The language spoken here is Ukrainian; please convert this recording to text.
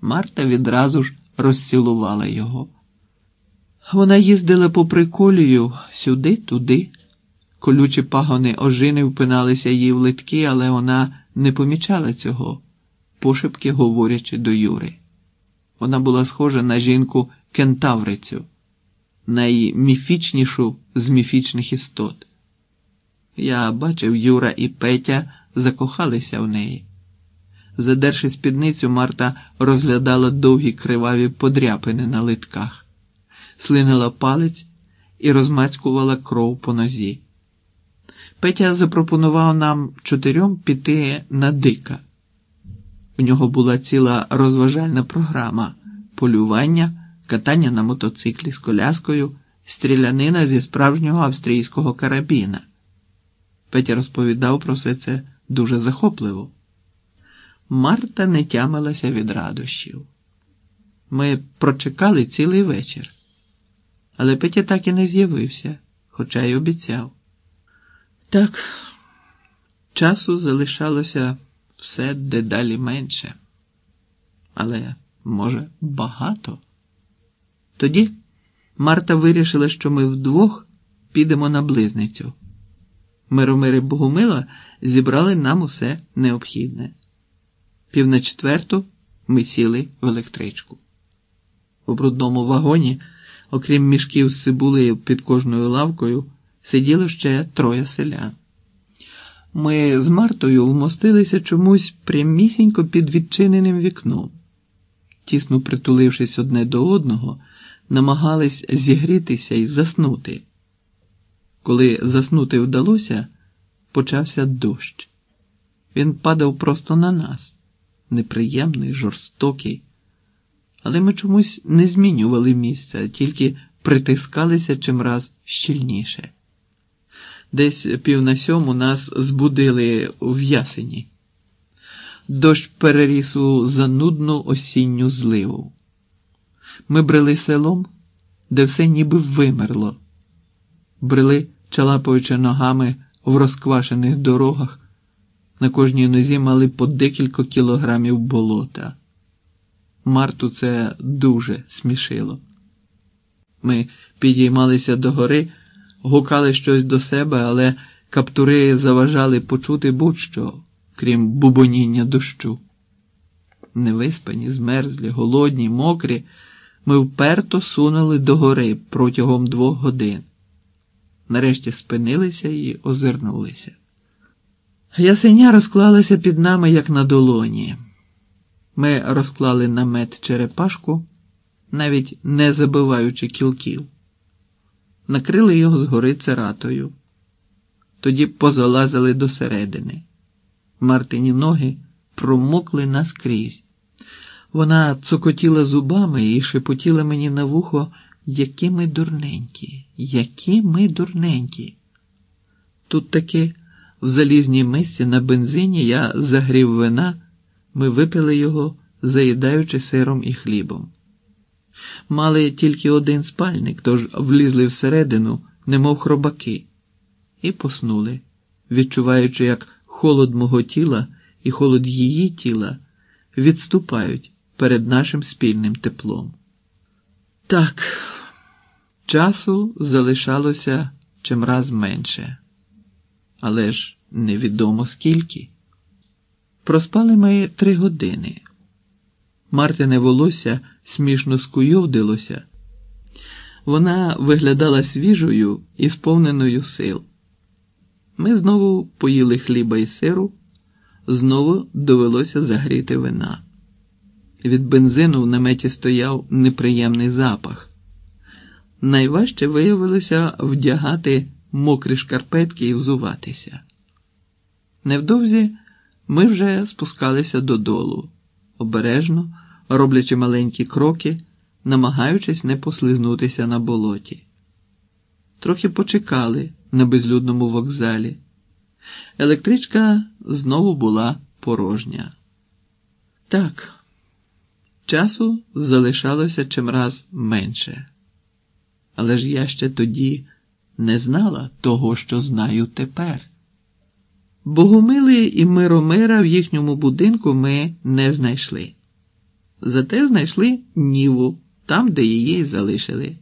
Марта відразу ж розцілувала його. Вона їздила по приколію сюди-туди. Колючі пагони ожини впиналися їй в литки, але вона не помічала цього, пошепки говорячи до Юри. Вона була схожа на жінку кентаврицю, найміфічнішу з міфічних істот. Я бачив, Юра і Петя закохалися в неї. Задерши спідницю, Марта розглядала довгі криваві подряпини на литках, слинила палець і розмацькувала кров по нозі. Петя запропонував нам чотирьом піти на дика. У нього була ціла розважальна програма полювання, катання на мотоциклі з коляскою, стрілянина зі справжнього австрійського карабіна. Петя розповідав про все це дуже захопливо. Марта не тямилася від радощів. Ми прочекали цілий вечір, але Петя так і не з'явився, хоча й обіцяв. Так, часу залишалося все дедалі менше, але, може, багато. Тоді Марта вирішила, що ми вдвох підемо на близницю. Миромир і Богомила зібрали нам усе необхідне. Пів на четверту ми сіли в електричку. У брудному вагоні, окрім мішків з цибулею під кожною лавкою, сиділо ще троє селян. Ми з Мартою вмостилися чомусь прямісінько під відчиненим вікном. Тісно притулившись одне до одного, намагались зігрітися і заснути. Коли заснути вдалося, почався дощ. Він падав просто на нас, неприємний, жорстокий, але ми чомусь не змінювали місця, тільки притискалися чимраз щільніше. Десь пів на сьому нас збудили в ясені. Дощ переріс у занудну осінню зливу. Ми брели селом, де все ніби вимерло, брели, чалапаючи ногами в розквашених дорогах, на кожній нозі мали по декілька кілограмів болота. Марту це дуже смішило. Ми підіймалися до гори, гукали щось до себе, але каптури заважали почути будь-що, крім бубоніння дощу. Невиспані, змерзлі, голодні, мокрі, ми вперто сунули до гори протягом двох годин. Нарешті спинилися і озирнулися. Ясеня розклалася під нами, як на долоні. Ми розклали намет черепашку, навіть не забиваючи кілків, накрили його згори цератою, тоді позалазили до середини. Мартині ноги промокли наскрізь. Вона цокотіла зубами і шепотіла мені на вухо, які ми дурненькі, які ми дурненькі. Тут таки в залізній мисці на бензині я загрів вина, ми випили його, заїдаючи сиром і хлібом. Мали тільки один спальник, тож влізли всередину, немов хробаки, і поснули, відчуваючи, як холод мого тіла і холод її тіла відступають перед нашим спільним теплом. Так, часу залишалося чимраз менше, але ж невідомо скільки. Проспали ми три години. Мартине волосся смішно скуйовдилося. Вона виглядала свіжою і сповненою сил. Ми знову поїли хліба і сиру, знову довелося загріти вина. Від бензину в наметі стояв неприємний запах. Найважче виявилося вдягати мокрі шкарпетки і взуватися. Невдовзі ми вже спускалися додолу, обережно, роблячи маленькі кроки, намагаючись не послизнутися на болоті. Трохи почекали на безлюдному вокзалі. Електричка знову була порожня. Так, часу залишалося чимраз менше. Але ж я ще тоді не знала того, що знаю тепер. Богомили і Миромира в їхньому будинку ми не знайшли. Зате знайшли ніву там, де її залишили.